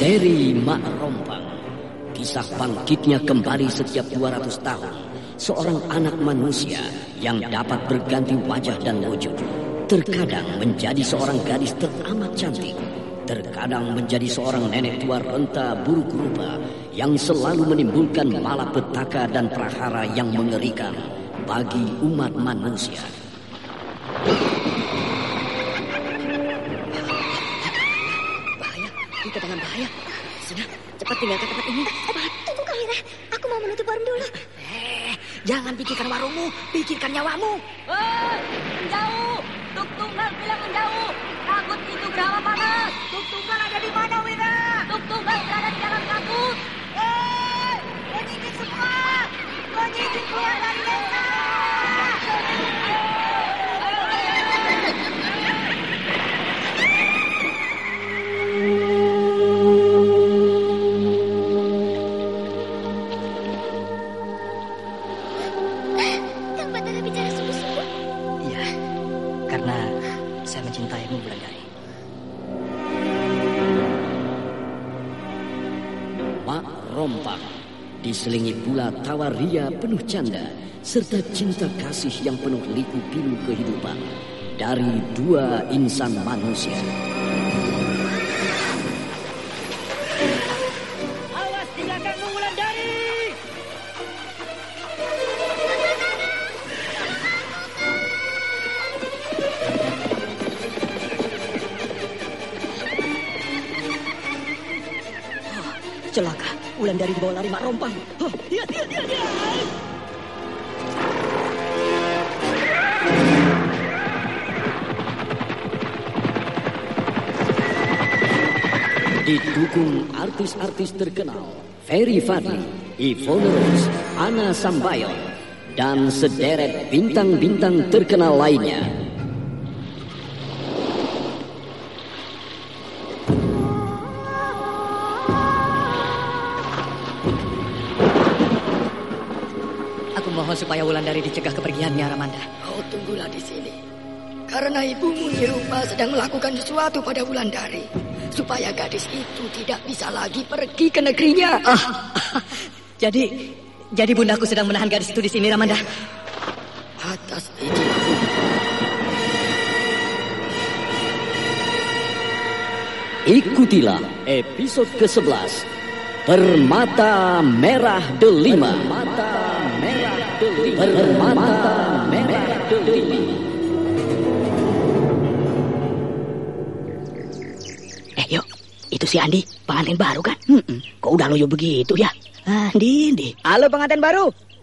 Misteri Mak Rompang Kisah bangkitnya kembali setiap 200 tahun Seorang anak manusia yang dapat berganti wajah dan wujud Terkadang menjadi seorang gadis teramat cantik Terkadang menjadi seorang nenek tua renta buruk rupa Yang selalu menimbulkan malapetaka dan prahara yang mengerikan Bagi umat manusia Kita dalam bahaya. Sudah, cepat tinggalkan tempat ini. Eh, tunggu Kamira, aku mau menutup warung dulu. Eh, jangan pikirkan warungmu, pikirkan nyawamu. Hei, menjauh. Tuk tunggal bilang menjauh. Takut itu berapa panas. Tuk tunggal ada di mana, Wira? Tuk tunggal berada di dalam kabut. Hei, penyidik semua. Penyidik keluar dari desa. Diselingi pula tawa ria penuh canda serta cinta kasih yang penuh liku pilu kehidupan dari dua insan manusia. Wulandari dibawa lari mak rompang. Hah, iya, iya, iya, iya. Didukung artis-artis terkenal Ferry Fadli, Ivone Rose, Ana Sambayon, dan sederet bintang-bintang terkenal lainnya. Wulandari dicegah kepergiannya, Ramanda. Kau tunggulah di sini. Karena ibumu Nirupa sedang melakukan sesuatu pada Wulandari. Supaya gadis itu tidak bisa lagi pergi ke negerinya. Ah, jadi, jadi bundaku sedang menahan gadis itu di sini, Ramanda. Atas izinku. Ikutilah episode ke-11 Permata Merah Delima Permata Merah Eh, yuk. Itu si Andi, pengantin baru kan? Kok udah loyo begitu ya? Andi, Andi. Halo pengantin baru,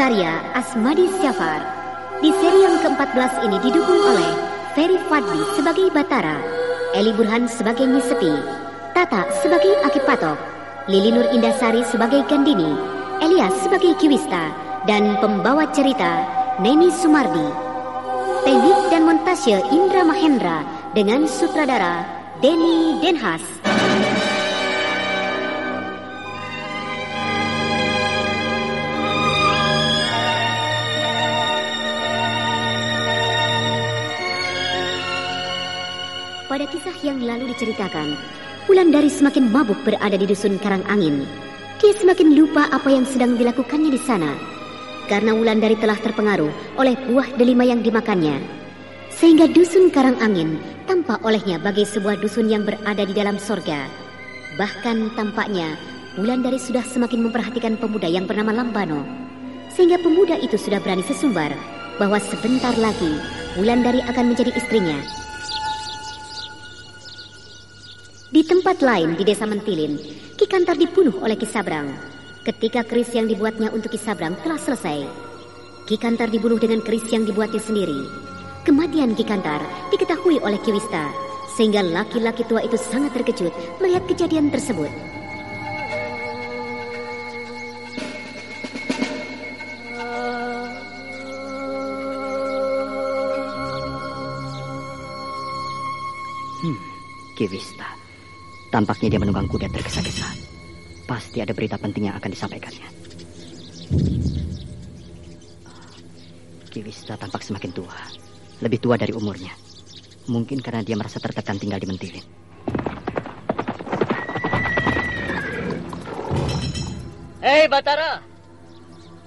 Karya Asmadi Syafar. Di seri yang ke-14 ini didukung oleh Ferry Fadli sebagai Batara, Eli Burhan sebagai Nyisepi, Tata sebagai Aki Patok, Lili Nur Indasari sebagai Gandini, Elias sebagai Kiwista, dan pembawa cerita Neni Sumardi. Teknik dan montase Indra Mahendra dengan sutradara Denny Denhas. Pada kisah yang lalu diceritakan, Wulandari semakin mabuk berada di dusun Karang Angin. Dia semakin lupa apa yang sedang dilakukannya di sana. Karena Wulandari telah terpengaruh oleh buah delima yang dimakannya. Sehingga dusun Karang Angin tampak olehnya bagai sebuah dusun yang berada di dalam sorga. Bahkan tampaknya Wulandari sudah semakin memperhatikan pemuda yang bernama Lambano. Sehingga pemuda itu sudah berani sesumbar bahwa sebentar lagi Wulandari akan menjadi istrinya. Tempat lain di desa Mentilin, Ki Kantar dibunuh oleh Ki Sabrang. Ketika keris yang dibuatnya untuk Ki Sabrang telah selesai, Ki Kantar dibunuh dengan keris yang dibuatnya sendiri. Kematian Ki Kantar diketahui oleh Ki Wista, sehingga laki-laki tua itu sangat terkejut melihat kejadian tersebut. Ki Wista. Tampaknya dia menunggang kuda tergesa-gesa. Pasti ada berita penting yang akan disampaikannya. Ki Wista tampak semakin tua. Lebih tua dari umurnya. Mungkin karena dia merasa tertekan tinggal di Mentilin. Hei Batara!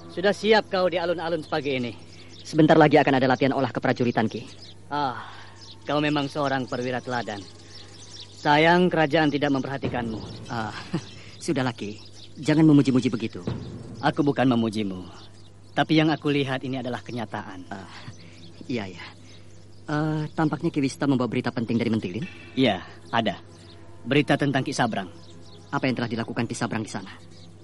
Sudah siap kau di alun-alun pagi ini? Sebentar lagi akan ada latihan olah keprajuritan, Ki. Ah, kau memang seorang perwira teladan. Sayang kerajaan tidak memperhatikanmu. Ah, sudahlah Ki. Jangan memuji-muji begitu. Aku bukan memujimu. Tapi yang aku lihat ini adalah kenyataan. Ah, iya ya. Uh, tampaknya Ki Wista membawa berita penting dari Mentilin. Iya, ada. Berita tentang Ki Sabrang. Apa yang telah dilakukan Ki Sabrang di sana?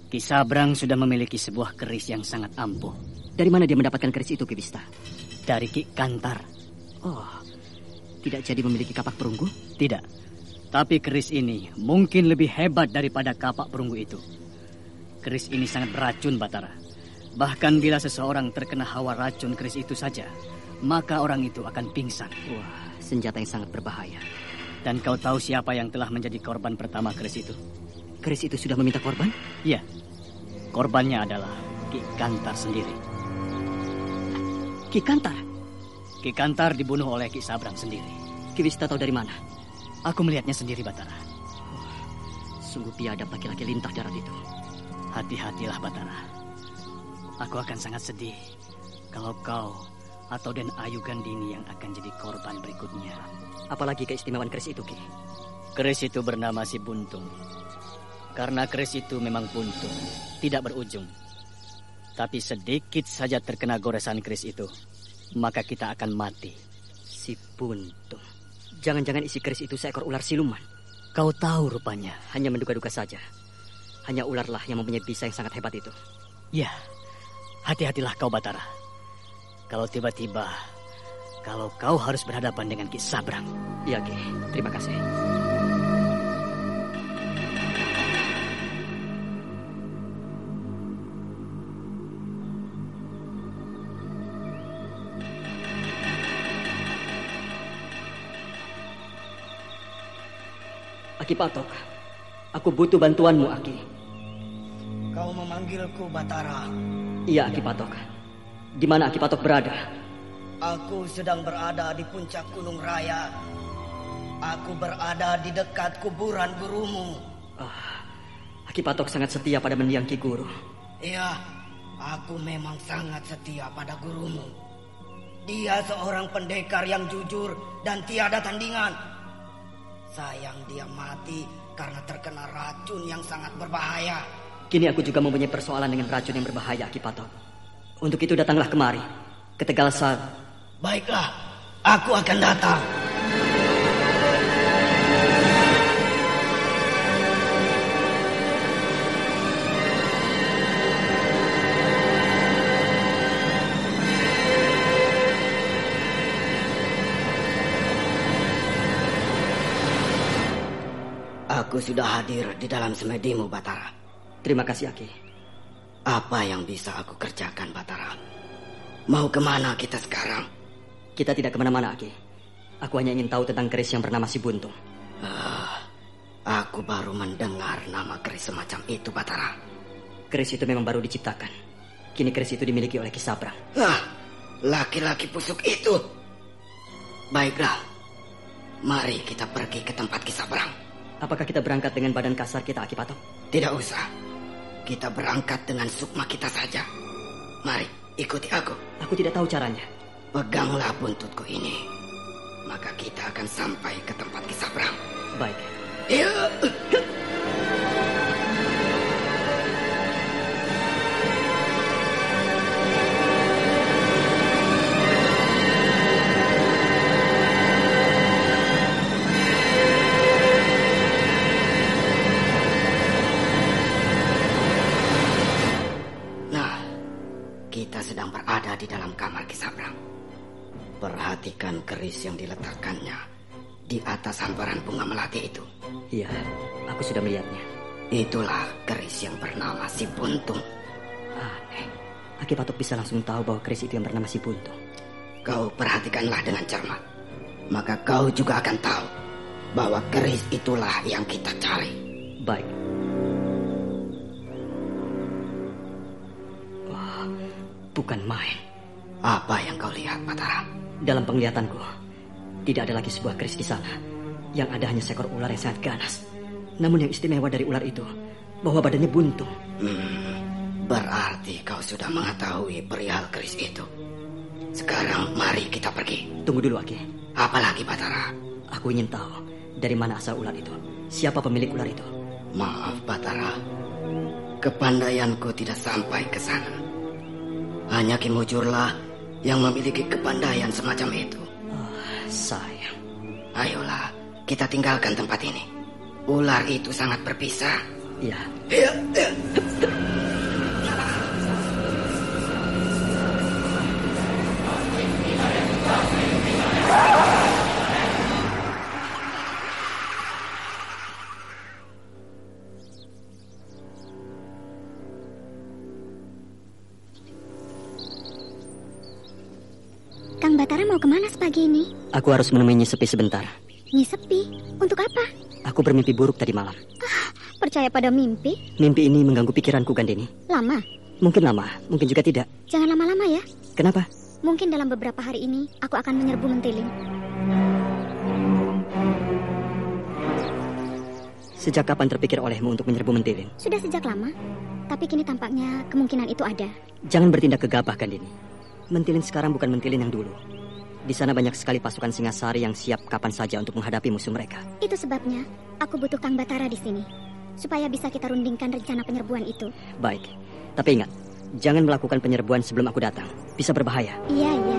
Ki Sabrang sudah memiliki sebuah keris yang sangat ampuh. Dari mana dia mendapatkan keris itu, Ki Wista? Dari Ki Kantar. Oh, tidak jadi memiliki kapak perunggu? Tidak. Tapi keris ini mungkin lebih hebat daripada kapak perunggu itu. Keris ini sangat beracun, Batara. Bahkan bila seseorang terkena hawa racun keris itu saja, maka orang itu akan pingsan. Wah, senjata yang sangat berbahaya. Dan kau tahu siapa yang telah menjadi korban pertama keris itu? Keris itu sudah meminta korban? Iya. Korbannya adalah Ki Kantar sendiri. Ki Kantar? Ki Kantar dibunuh oleh Ki Sabrang sendiri. Ki Wista tahu dari mana? Aku melihatnya sendiri, Batara. Oh, sungguh biadab laki-laki lintah darat itu. Hati-hatilah, Batara. Aku akan sangat sedih kalau kau atau Den Ayu Gandini yang akan jadi korban berikutnya. Apalagi keistimewaan keris itu, Ki? Keris itu bernama si Buntung. Karena keris itu memang buntung, tidak berujung. Tapi sedikit saja terkena goresan keris itu, maka kita akan mati. Si Buntung. Jangan-jangan isi keris itu seekor ular siluman. Kau tahu rupanya. Hanya menduga-duga saja. Hanya ularlah yang mempunyai bisa yang sangat hebat itu. Ya, hati-hatilah kau Batara. Kalau tiba-tiba, kalau kau harus berhadapan dengan Ki Sabrang. Iya, Ki. Terima kasih. Aki Patok, aku butuh bantuanmu, Aki. Kau memanggilku Batara. Iya, Aki Patok. Di mana Aki Patok berada? Aku sedang berada di puncak Gunung Raya. Aku berada di dekat kuburan gurumu. Ah, Aki Patok sangat setia pada mendiang Ki Guru. Iya, aku memang sangat setia pada gurumu. Dia seorang pendekar yang jujur dan tiada tandingan. Sayang dia mati karena terkena racun yang sangat berbahaya. Kini aku juga mempunyai persoalan dengan racun yang berbahaya, Aki Patok. Untuk itu datanglah kemari, ke Tegal Sar. Baiklah, aku akan datang. Aku sudah hadir di dalam semedimu, Batara. Terima kasih, Aki. Apa yang bisa aku kerjakan, Batara? Mau ke mana kita sekarang? Kita tidak ke mana-mana, Aki. Aku hanya ingin tahu tentang keris yang bernama si Buntung. Ah, aku baru mendengar nama keris semacam itu, Batara. Keris itu memang baru diciptakan. Kini keris itu dimiliki oleh Kisabrang. Ah, laki-laki pusuk itu. Baiklah, mari kita pergi ke tempat Kisabrang. Apakah kita berangkat dengan badan kasar kita, Aki Patok? Tidak usah. Kita berangkat dengan sukma kita saja. Mari, ikuti aku. Aku tidak tahu caranya. Peganglah buntutku ini. Maka kita akan sampai ke tempat Kisabrang. Baik. Ya. Itulah keris yang bernama si Buntung. Aneh. Aki Patok bisa langsung tahu bahwa keris itu yang bernama si Buntung. Kau perhatikanlah dengan cermat. Maka kau juga akan tahu bahwa keris itulah yang kita cari. Baik. Wah, bukan main. Apa yang kau lihat, Batara? Dalam penglihatanku, tidak ada lagi sebuah keris di sana. Yang ada hanya seekor ular yang sangat ganas. Namun yang istimewa dari ular itu, bahwa badannya buntung. Hmm, berarti kau sudah mengetahui perihal keris itu. Sekarang mari kita pergi. Tunggu dulu, Aki. Apalagi, Batara? Aku ingin tahu dari mana asal ular itu. Siapa pemilik ular itu? Maaf, Batara. Kepandaianku tidak sampai ke sana. Hanya Kim Hujurlah yang memiliki kepandaian semacam itu. Oh, sayang. Ayolah, kita tinggalkan tempat ini. Ular itu sangat berpisah. Ya, Ya, ya. Kang Batara mau ke mana sepagi ini? aku harus menemui Nyi Sepi sebentar. Nyi sepi. Untuk apa? Aku bermimpi buruk tadi malam. Percaya pada mimpi? Mimpi ini mengganggu pikiranku, Gandini. Lama. Mungkin lama, mungkin juga tidak. Jangan lama-lama ya. Kenapa? Mungkin dalam beberapa hari ini aku akan menyerbu mentiling. Sejak kapan terpikir olehmu untuk menyerbu mentilin? Sudah sejak lama. Tapi kini tampaknya kemungkinan itu ada. Jangan bertindak gegabah, Gandini. Mentilin sekarang bukan mentilin yang dulu. Di sana banyak sekali pasukan Singasari yang siap kapan saja untuk menghadapi musuh mereka. Itu sebabnya aku butuh Kang Batara di sini. Supaya bisa kita rundingkan rencana penyerbuan itu. Baik, tapi ingat, jangan melakukan penyerbuan sebelum aku datang. Bisa berbahaya. Iya, iya.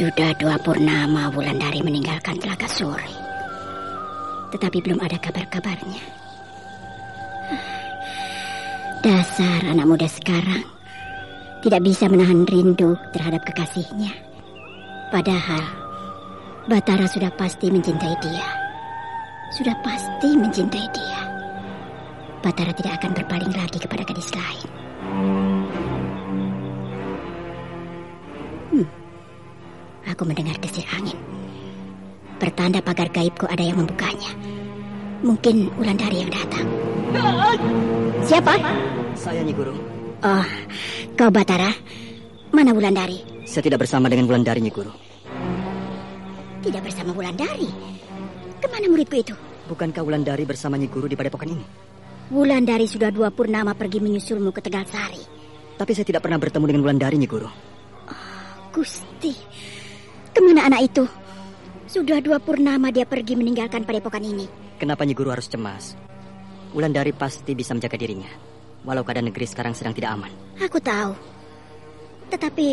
Sudah dua purnama Wulandari meninggalkan Telaga Sore. Tetapi belum ada kabar-kabarnya. Dasar anak muda sekarang tidak bisa menahan rindu terhadap kekasihnya. Padahal Batara sudah pasti mencintai dia. Sudah pasti mencintai dia. Batara tidak akan berpaling lagi kepada gadis lain. Aku mendengar desir angin. Pertanda pagar gaibku ada yang membukanya. Mungkin Wulandari yang datang. Siapa? Saya Nyi Guru. Oh, kau Batara. Mana Wulandari? Saya tidak bersama dengan Wulandari Nyi Guru. Tidak bersama Wulandari. Ke mana muridku itu? Bukankah Wulandari bersama Nyi Guru di padepokan ini? Wulandari sudah dua purnama pergi menyusulmu ke Tegal Sari. Tapi saya tidak pernah bertemu dengan Wulandari Nyi Guru. Gusti, ke mana anak itu? Sudah dua purnama dia pergi meninggalkan padepokan ini. Kenapa Nyi Guru harus cemas? Wulandari pasti bisa menjaga dirinya. Walau keadaan negeri sekarang sedang tidak aman. Aku tahu. Tetapi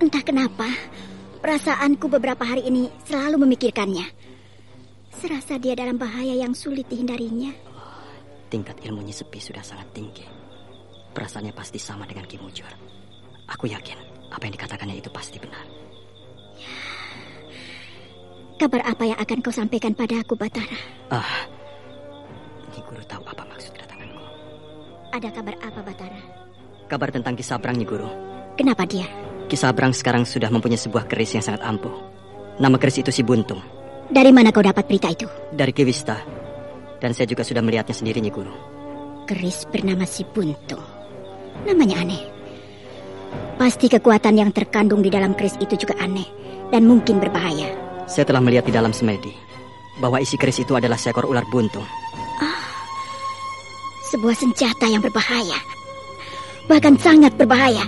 entah kenapa perasaanku beberapa hari ini selalu memikirkannya. Serasa dia dalam bahaya yang sulit dihindarinya. Tingkat ilmunya sepi sudah sangat tinggi. Perasaannya pasti sama dengan Ki Mujur. Aku yakin apa yang dikatakannya itu pasti benar. Kabar apa yang akan kau sampaikan pada aku, Batara? Ah, Nyi Guru tahu apa maksud kedatanganku. Ada kabar apa, Batara? Kabar tentang Kisabrang Nyi Guru. Kenapa dia? Kisabrang sekarang sudah mempunyai sebuah keris yang sangat ampuh. Nama keris itu si Buntung. Dari mana kau dapat berita itu? Dari Kiwista. Dan saya juga sudah melihatnya sendiri Nyi Guru. Keris bernama si Buntung. Namanya aneh. Pasti kekuatan yang terkandung di dalam keris itu juga aneh dan mungkin berbahaya. Saya telah melihat di dalam semedi bahwa isi keris itu adalah seekor ular buntung. Sebuah senjata yang berbahaya. Bahkan sangat berbahaya.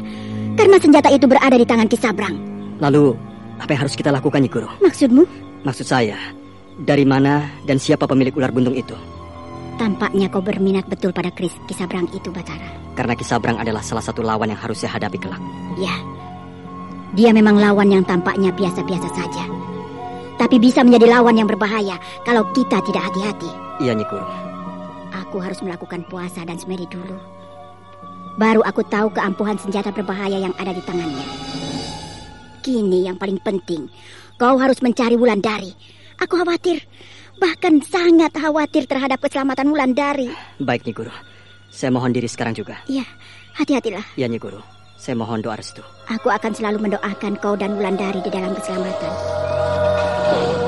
Karena senjata itu berada di tangan Kisabrang. Lalu, apa yang harus kita lakukan, Nyi Guru? Maksudmu? Maksud saya, dari mana dan siapa pemilik ular buntung itu? Tampaknya kau berminat betul pada keris Kisabrang itu, Batara. Karena Kisabrang adalah salah satu lawan yang harus saya hadapi kelak. Ya. Dia memang lawan yang tampaknya biasa-biasa saja. Tapi bisa menjadi lawan yang berbahaya kalau kita tidak hati-hati. Iya, Nyi Guru. Aku harus melakukan puasa dan semedi dulu. Baru aku tahu keampuhan senjata berbahaya yang ada di tangannya. Kini yang paling penting, kau harus mencari Wulandari. Aku khawatir, bahkan sangat khawatir terhadap keselamatan Wulandari. Baik, Nyi Guru. Saya mohon diri sekarang juga. Iya, hati-hatilah. Iya, Nyi Guru. Saya mohon doa restu. Aku akan selalu mendoakan kau dan Wulandari di dalam keselamatan. Oh.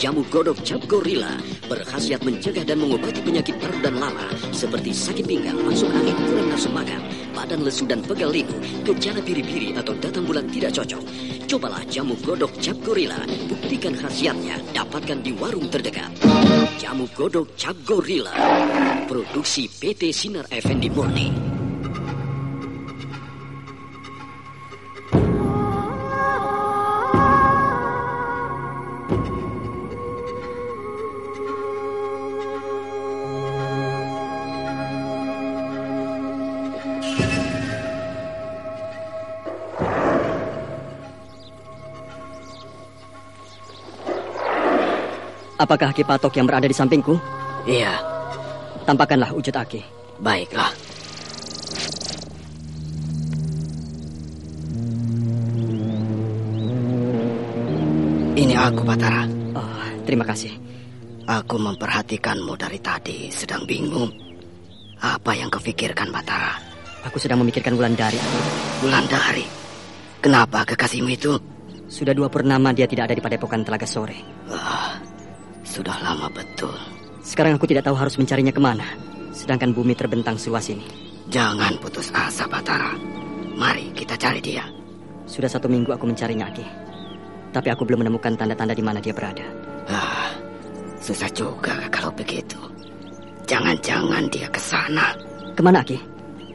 Jamu godok cap gorila berkhasiat mencegah dan mengobati penyakit perut dan lala seperti sakit pinggang, masuk angin, kurang nafsu makan, badan lesu dan pegal linu, gejala biri-biri atau datang bulan tidak cocok. Cobalah jamu godok cap gorila, buktikan khasiatnya, dapatkan di warung terdekat. Jamu godok cap gorila, produksi PT Sinar Effendi Murni. Apakah Aki Patok yang berada di sampingku? Iya, Tampakkanlah wujud Aki. baiklah. aku, Batara. Oh, terima kasih. Aku memperhatikanmu dari tadi, sedang bingung. Apa yang kepikirkan, Batara? Aku sedang memikirkan Wulandari. Wulandari? Kenapa kekasihmu itu? Sudah dua purnama dia tidak ada di padepokan Telaga Sore. Sudah lama betul. Sekarang aku tidak tahu harus mencarinya ke mana. Sedangkan bumi terbentang seluas ini. Jangan putus asa, Batara. Mari kita cari dia. Sudah satu minggu aku mencarinya, Aki. Tapi aku belum menemukan tanda-tanda di mana dia berada. Ah, susah juga kalau begitu. Jangan-jangan dia ke sana. Ke mana, Aki?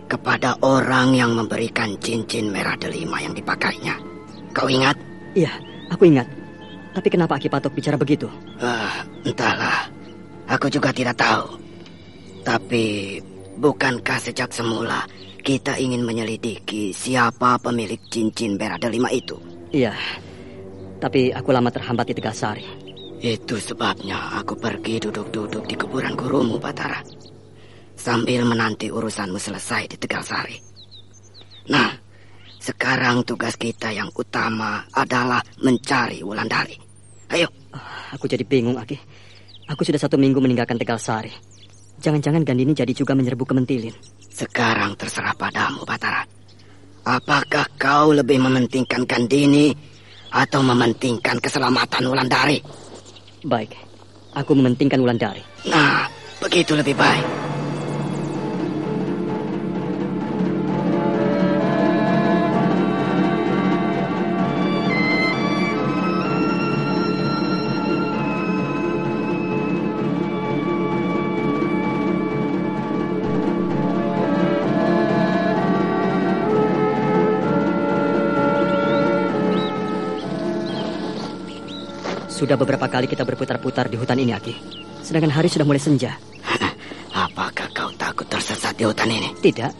Kepada orang yang memberikan cincin merah delima yang dipakainya. Kau ingat? Iya, aku ingat. Tapi kenapa Aki Patok bicara begitu? Ah, entahlah. Aku juga tidak tahu. Tapi bukankah sejak semula kita ingin menyelidiki siapa pemilik cincin merah delima itu? Iya, tapi aku lama terhambat di Tegasari. Itu sebabnya aku pergi duduk-duduk di kuburan gurumu, Batara. Sambil menanti urusanmu selesai di Tegalsari. Nah, sekarang tugas kita yang utama adalah mencari Wulandari. Ayo. Aku jadi bingung, Aki. Aku sudah satu minggu meninggalkan Tegalsari. Jangan-jangan Gandini jadi juga menyerbu Kementilin. Sekarang terserah padamu, Batara. Apakah kau lebih mementingkan Gandini atau mementingkan keselamatan Wulandari? Baik, aku mementingkan Wulandari. Nah, begitu lebih baik. Sudah beberapa kali kita berputar-putar di hutan ini, Aki. Sedangkan hari sudah mulai senja. Apakah kau takut tersesat di hutan ini? Tidak.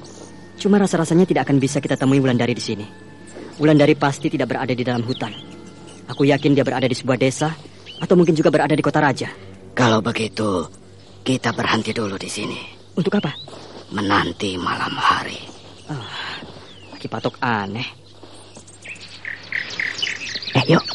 Cuma rasa-rasanya tidak akan bisa kita temui Wulandari di sini. Wulandari pasti tidak berada di dalam hutan. Aku yakin dia berada di sebuah desa atau mungkin juga berada di kota raja. Kalau begitu, kita berhenti dulu di sini. Untuk apa? Menanti malam hari. Oh, Aki Patok aneh. Eh, yuk.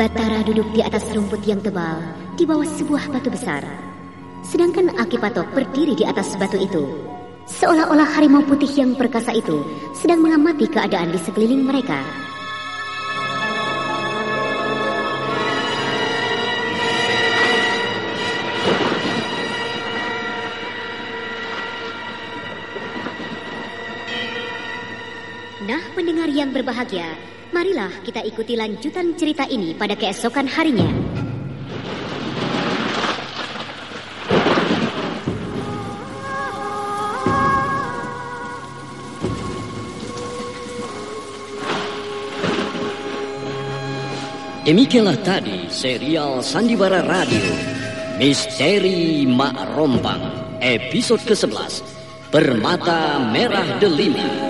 Batara duduk di atas rumput yang tebal di bawah sebuah batu besar. Sedangkan Aki Patok berdiri di atas batu itu. Seolah-olah harimau putih yang perkasa itu sedang mengamati keadaan di sekeliling mereka. Nah, pendengar yang berbahagia, marilah kita ikuti lanjutan cerita ini pada keesokan harinya. Demikianlah tadi serial Sandiwara Radio Misteri Mak Rompang episode ke-11 Permata Merah Delima.